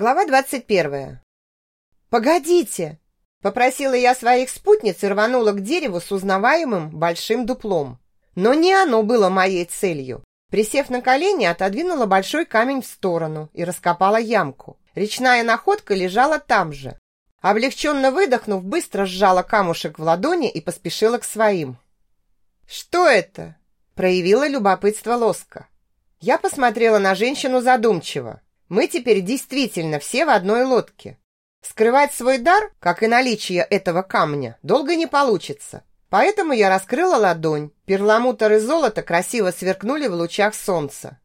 Глава 21. «Погодите!» – попросила я своих спутниц и рванула к дереву с узнаваемым большим дуплом. Но не оно было моей целью. Присев на колени, отодвинула большой камень в сторону и раскопала ямку. Речная находка лежала там же. Облегченно выдохнув, быстро сжала камушек в ладони и поспешила к своим. «Что это?» – проявила любопытство Лоска. Я посмотрела на женщину задумчиво. Мы теперь действительно все в одной лодке. Скрывать свой дар, как и наличие этого камня, долго не получится. Поэтому я раскрыла ладонь. Перламутр и золото красиво сверкнули в лучах солнца.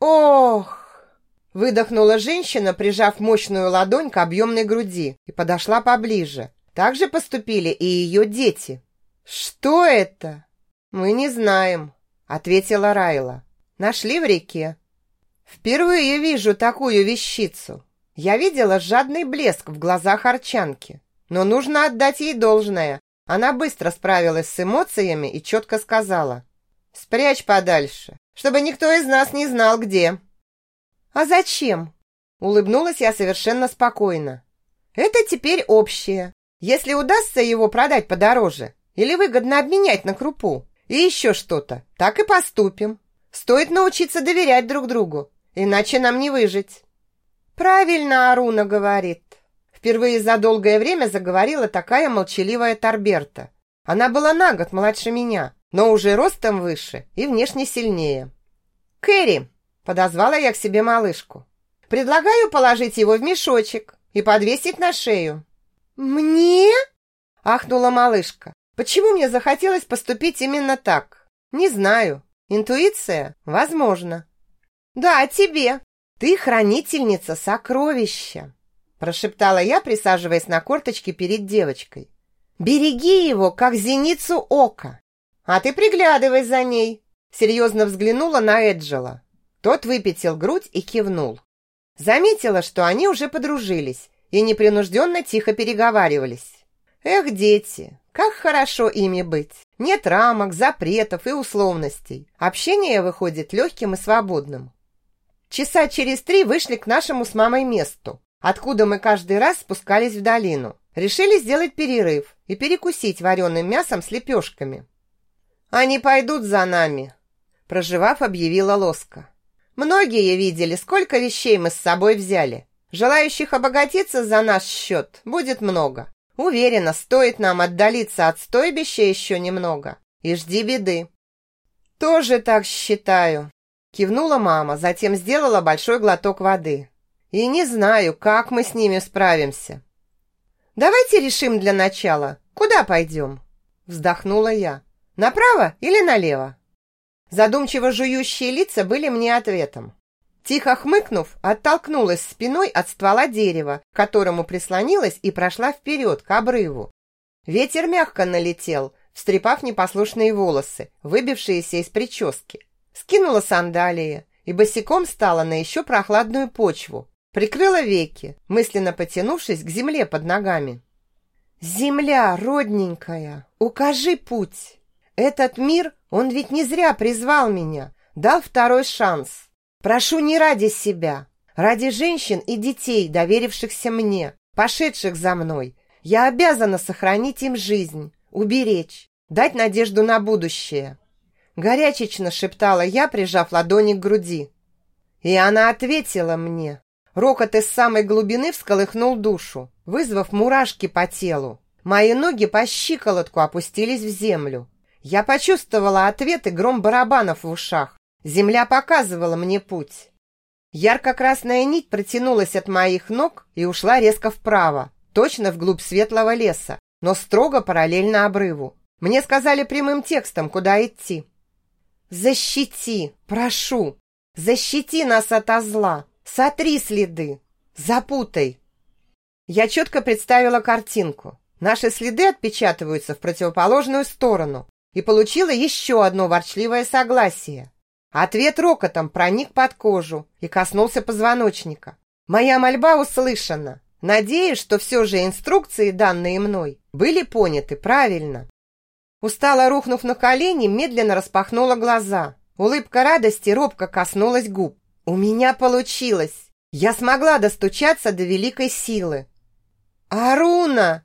«Ох!» Выдохнула женщина, прижав мощную ладонь к объемной груди и подошла поближе. Так же поступили и ее дети. «Что это?» «Мы не знаем», — ответила Райла. «Нашли в реке. Впервые вижу такую вещицу. Я видела жадный блеск в глазах Арчанки, но нужно отдать ей должное. Она быстро справилась с эмоциями и четко сказала: "Спрячь подальше, чтобы никто из нас не знал где". А зачем? Улыбнулась я совершенно спокойно. Это теперь общее. Если удастся его продать подороже или выгодно обменять на крупу и еще что-то, так и поступим. Стоит научиться доверять друг другу Иначе нам не выжить. Правильно Аруна говорит. Впервые за долгое время заговорила такая молчаливая Торберта. Она была на год младше меня, но уже ростом выше и внешне сильнее. «Кэрри!» – подозвала я к себе малышку. «Предлагаю положить его в мешочек и подвесить на шею». «Мне?» – ахнула малышка. «Почему мне захотелось поступить именно так? Не знаю. Интуиция? Возможно. «Да, тебе. Ты хранительница сокровища», прошептала я, присаживаясь на корточки перед девочкой. «Береги его, как зеницу ока, а ты приглядывай за ней», серьезно взглянула на Эджела. Тот выпятил грудь и кивнул. Заметила, что они уже подружились и непринужденно тихо переговаривались. Эх, дети, как хорошо ими быть. Нет рамок, запретов и условностей. Общение выходит легким и свободным. Часа через три вышли к нашему с мамой месту, откуда мы каждый раз спускались в долину. Решили сделать перерыв и перекусить вареным мясом с лепешками. «Они пойдут за нами», – проживав, объявила Лоска. «Многие видели, сколько вещей мы с собой взяли. Желающих обогатиться за наш счет будет много. Уверена, стоит нам отдалиться от стойбища еще немного. И жди беды». «Тоже так считаю», Кивнула мама, затем сделала большой глоток воды. И не знаю, как мы с ними справимся. Давайте решим для начала, куда пойдем? Вздохнула я. Направо или налево? Задумчиво жующие лица были мне ответом. Тихо хмыкнув, оттолкнулась спиной от ствола дерева, к которому прислонилась и прошла вперед, к обрыву. Ветер мягко налетел, встрепав непослушные волосы, выбившиеся из прически скинула сандалии и босиком стала на еще прохладную почву, прикрыла веки, мысленно потянувшись к земле под ногами. «Земля, родненькая, укажи путь! Этот мир, он ведь не зря призвал меня, дал второй шанс. Прошу не ради себя, ради женщин и детей, доверившихся мне, пошедших за мной. Я обязана сохранить им жизнь, уберечь, дать надежду на будущее». Горячечно шептала я, прижав ладони к груди. И она ответила мне. Рокот из самой глубины всколыхнул душу, вызвав мурашки по телу. Мои ноги по щиколотку опустились в землю. Я почувствовала ответ и гром барабанов в ушах. Земля показывала мне путь. Ярко-красная нить протянулась от моих ног и ушла резко вправо, точно вглубь светлого леса, но строго параллельно обрыву. Мне сказали прямым текстом, куда идти. Защити, прошу, защити нас ото зла, сотри следы, запутай. Я четко представила картинку. Наши следы отпечатываются в противоположную сторону и получила еще одно ворчливое согласие. Ответ рокотом проник под кожу и коснулся позвоночника. Моя мольба услышана. Надеюсь, что все же инструкции, данные мной, были поняты правильно. Устало рухнув на колени, медленно распахнула глаза. Улыбка радости робко коснулась губ. «У меня получилось! Я смогла достучаться до великой силы. «Аруна!»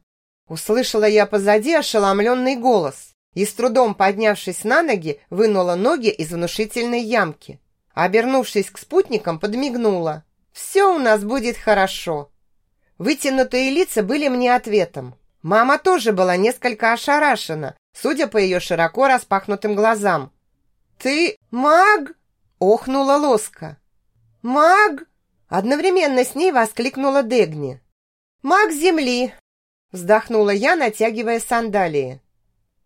Услышала я позади ошеломленный голос и, с трудом поднявшись на ноги, вынула ноги из внушительной ямки. Обернувшись к спутникам, подмигнула. «Все у нас будет хорошо». Вытянутые лица были мне ответом. Мама тоже была несколько ошарашена, судя по ее широко распахнутым глазам. «Ты маг?» – охнула Лоска. «Маг?» – одновременно с ней воскликнула Дегни. «Маг земли!» – вздохнула я, натягивая сандалии.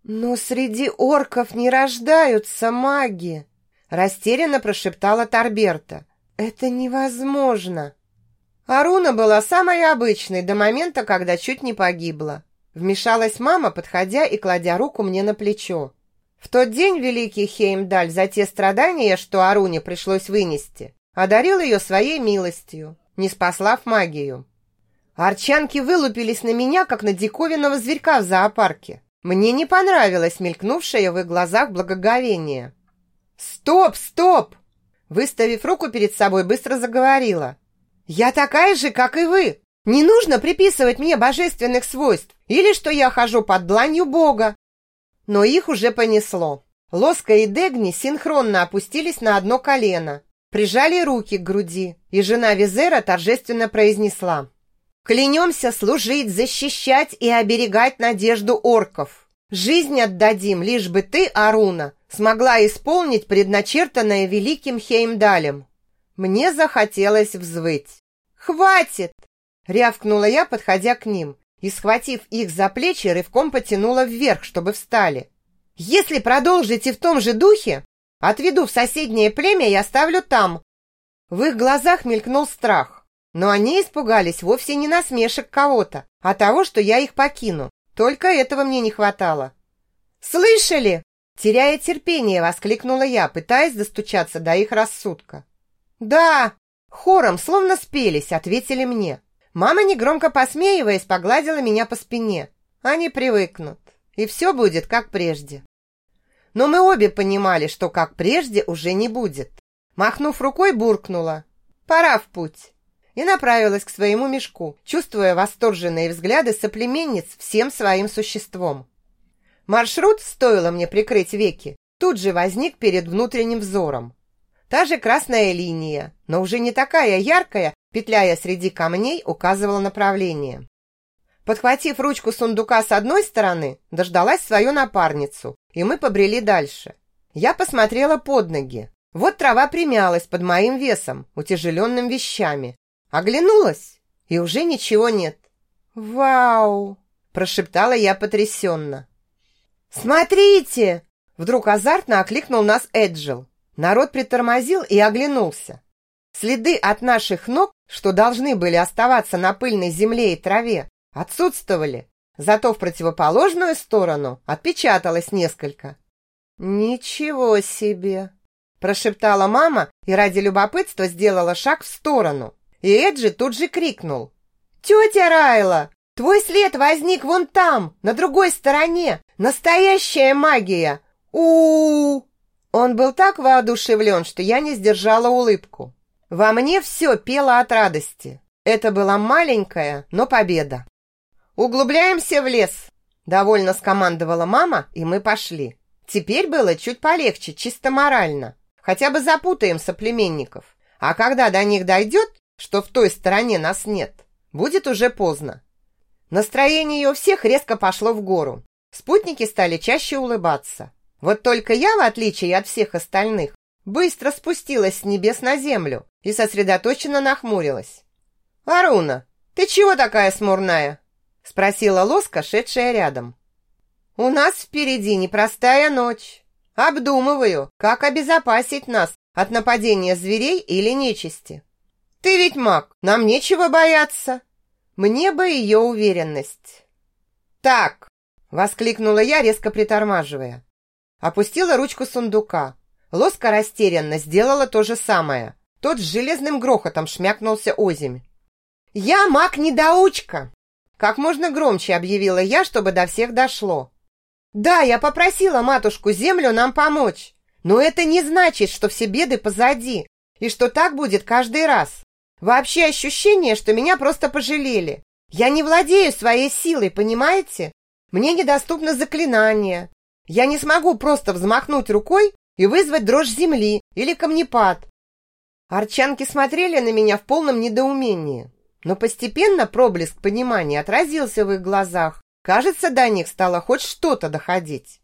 «Но среди орков не рождаются маги!» – растерянно прошептала Тарберта. «Это невозможно!» Аруна была самой обычной до момента, когда чуть не погибла. Вмешалась мама, подходя и кладя руку мне на плечо. В тот день великий Хеймдаль за те страдания, что Аруне пришлось вынести, одарил ее своей милостью, не спаслав магию. Арчанки вылупились на меня, как на диковинного зверька в зоопарке. Мне не понравилось мелькнувшее в их глазах благоговение. «Стоп, стоп!» Выставив руку перед собой, быстро заговорила. «Я такая же, как и вы. Не нужно приписывать мне божественных свойств или что я хожу под дланью Бога. Но их уже понесло. Лоска и Дегни синхронно опустились на одно колено, прижали руки к груди, и жена Визера торжественно произнесла «Клянемся служить, защищать и оберегать надежду орков. Жизнь отдадим, лишь бы ты, Аруна, смогла исполнить предначертанное великим Хеймдалем». Мне захотелось взвыть. «Хватит!» Рявкнула я, подходя к ним, и, схватив их за плечи, рывком потянула вверх, чтобы встали. «Если продолжите в том же духе, отведу в соседнее племя и оставлю там». В их глазах мелькнул страх, но они испугались вовсе не насмешек кого-то, а того, что я их покину. Только этого мне не хватало. «Слышали?» Теряя терпение, воскликнула я, пытаясь достучаться до их рассудка. «Да!» Хором, словно спелись, ответили мне. Мама, негромко посмеиваясь, погладила меня по спине. Они привыкнут, и все будет как прежде. Но мы обе понимали, что как прежде уже не будет. Махнув рукой, буркнула. «Пора в путь!» И направилась к своему мешку, чувствуя восторженные взгляды соплеменниц всем своим существом. Маршрут, стоило мне прикрыть веки, тут же возник перед внутренним взором. Та же красная линия, но уже не такая яркая, петляя среди камней, указывала направление. Подхватив ручку сундука с одной стороны, дождалась свою напарницу, и мы побрели дальше. Я посмотрела под ноги. Вот трава примялась под моим весом, утяжеленным вещами. Оглянулась, и уже ничего нет. «Вау!» – прошептала я потрясенно. «Смотрите!» – вдруг азартно окликнул нас Эджил. Народ притормозил и оглянулся. Следы от наших ног, что должны были оставаться на пыльной земле и траве, отсутствовали. Зато в противоположную сторону отпечаталось несколько. «Ничего себе!» Прошептала мама и ради любопытства сделала шаг в сторону. И Эджи тут же крикнул. «Тетя Райла, твой след возник вон там, на другой стороне! Настоящая магия! у, -у Он был так воодушевлен, что я не сдержала улыбку. Во мне все пело от радости. Это была маленькая, но победа. «Углубляемся в лес!» Довольно скомандовала мама, и мы пошли. Теперь было чуть полегче, чисто морально. Хотя бы запутаем соплеменников. А когда до них дойдет, что в той стороне нас нет, будет уже поздно. Настроение у всех резко пошло в гору. Спутники стали чаще улыбаться. Вот только я, в отличие от всех остальных, быстро спустилась с небес на землю и сосредоточенно нахмурилась. «Аруна, ты чего такая смурная?» спросила Лоска, шедшая рядом. «У нас впереди непростая ночь. Обдумываю, как обезопасить нас от нападения зверей или нечисти. Ты ведь маг, нам нечего бояться. Мне бы ее уверенность». «Так!» — воскликнула я, резко притормаживая. Опустила ручку сундука, Лоска растерянно сделала то же самое. Тот с железным грохотом шмякнулся озимь. «Я маг-недоучка!» Как можно громче объявила я, чтобы до всех дошло. «Да, я попросила матушку Землю нам помочь, но это не значит, что все беды позади, и что так будет каждый раз. Вообще ощущение, что меня просто пожалели. Я не владею своей силой, понимаете? Мне недоступно заклинание. Я не смогу просто взмахнуть рукой и вызвать дрожь земли или камнепад. Арчанки смотрели на меня в полном недоумении, но постепенно проблеск понимания отразился в их глазах. Кажется, до них стало хоть что-то доходить.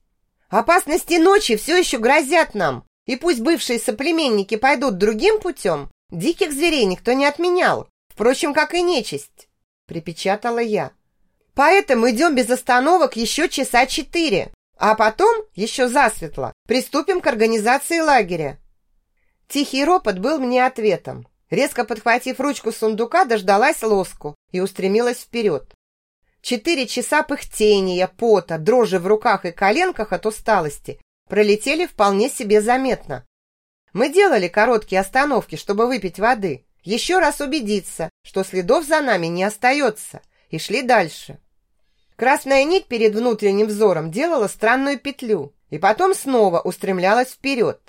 Опасности ночи все еще грозят нам, и пусть бывшие соплеменники пойдут другим путем, диких зверей никто не отменял, впрочем, как и нечисть, припечатала я. Поэтому идем без остановок еще часа четыре, а потом, еще засветло, приступим к организации лагеря. Тихий ропот был мне ответом. Резко подхватив ручку сундука, дождалась лоску и устремилась вперед. Четыре часа пыхтения, пота, дрожи в руках и коленках от усталости пролетели вполне себе заметно. Мы делали короткие остановки, чтобы выпить воды, еще раз убедиться, что следов за нами не остается, и шли дальше. Красная нить перед внутренним взором делала странную петлю и потом снова устремлялась вперед.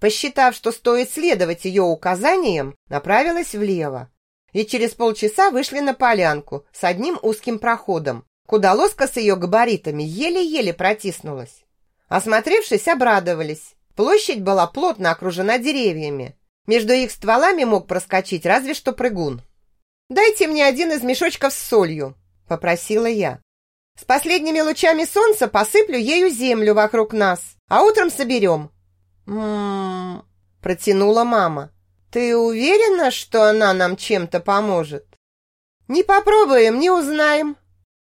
Посчитав, что стоит следовать ее указаниям, направилась влево. И через полчаса вышли на полянку с одним узким проходом, куда лоска с ее габаритами еле-еле протиснулась. Осмотревшись, обрадовались. Площадь была плотно окружена деревьями. Между их стволами мог проскочить разве что прыгун. «Дайте мне один из мешочков с солью», — попросила я. С последними лучами солнца посыплю ею землю вокруг нас, а утром соберем. М-м, протянула мама. Ты уверена, что она нам чем-то поможет? Не попробуем, не узнаем,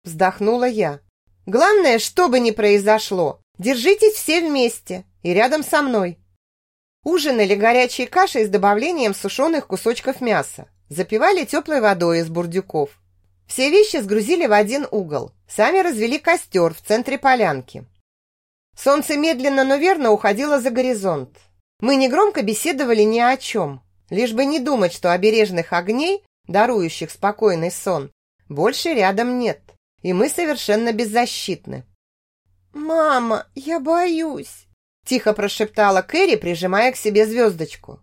вздохнула я. Главное, что бы ни произошло, держитесь все вместе и рядом со мной. Ужинали горячей кашей с добавлением сушеных кусочков мяса, запивали теплой водой из бурдюков. Все вещи сгрузили в один угол. Сами развели костер в центре полянки. Солнце медленно, но верно уходило за горизонт. Мы негромко беседовали ни о чем, лишь бы не думать, что обережных огней, дарующих спокойный сон, больше рядом нет, и мы совершенно беззащитны. «Мама, я боюсь», – тихо прошептала Кэрри, прижимая к себе звездочку.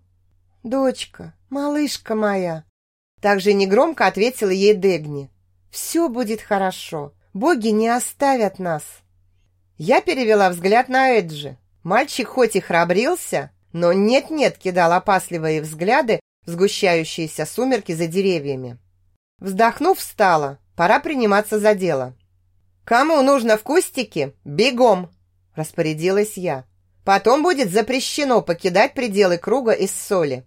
«Дочка, малышка моя», – также негромко ответила ей Дегни. Все будет хорошо. Боги не оставят нас. Я перевела взгляд на Эджи. Мальчик хоть и храбрился, но нет-нет кидал опасливые взгляды в сгущающиеся сумерки за деревьями. Вздохнув, встала. Пора приниматься за дело. «Кому нужно в кустике? Бегом!» – распорядилась я. «Потом будет запрещено покидать пределы круга из соли».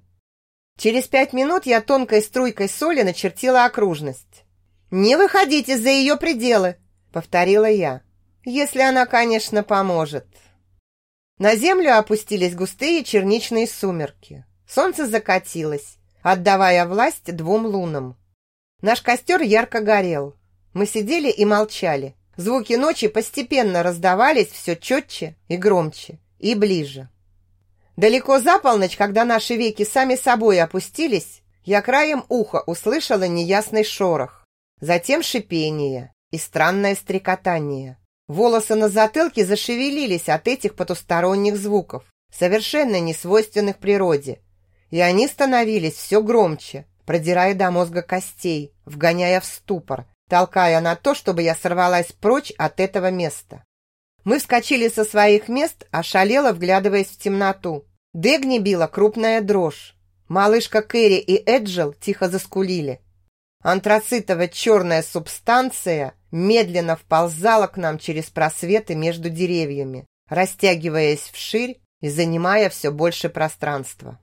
Через пять минут я тонкой струйкой соли начертила окружность. «Не выходите за ее пределы», — повторила я. «Если она, конечно, поможет». На землю опустились густые черничные сумерки. Солнце закатилось, отдавая власть двум лунам. Наш костер ярко горел. Мы сидели и молчали. Звуки ночи постепенно раздавались все четче и громче, и ближе. Далеко за полночь, когда наши веки сами собой опустились, я краем уха услышала неясный шорох. Затем шипение и странное стрекотание. Волосы на затылке зашевелились от этих потусторонних звуков, совершенно несвойственных природе. И они становились все громче, продирая до мозга костей, вгоняя в ступор, толкая на то, чтобы я сорвалась прочь от этого места. Мы вскочили со своих мест, ошалело вглядываясь в темноту. Дегни била крупная дрожь. Малышка Кэрри и Эджил тихо заскулили. Антрацитово-черная субстанция медленно вползала к нам через просветы между деревьями, растягиваясь вширь и занимая все больше пространства.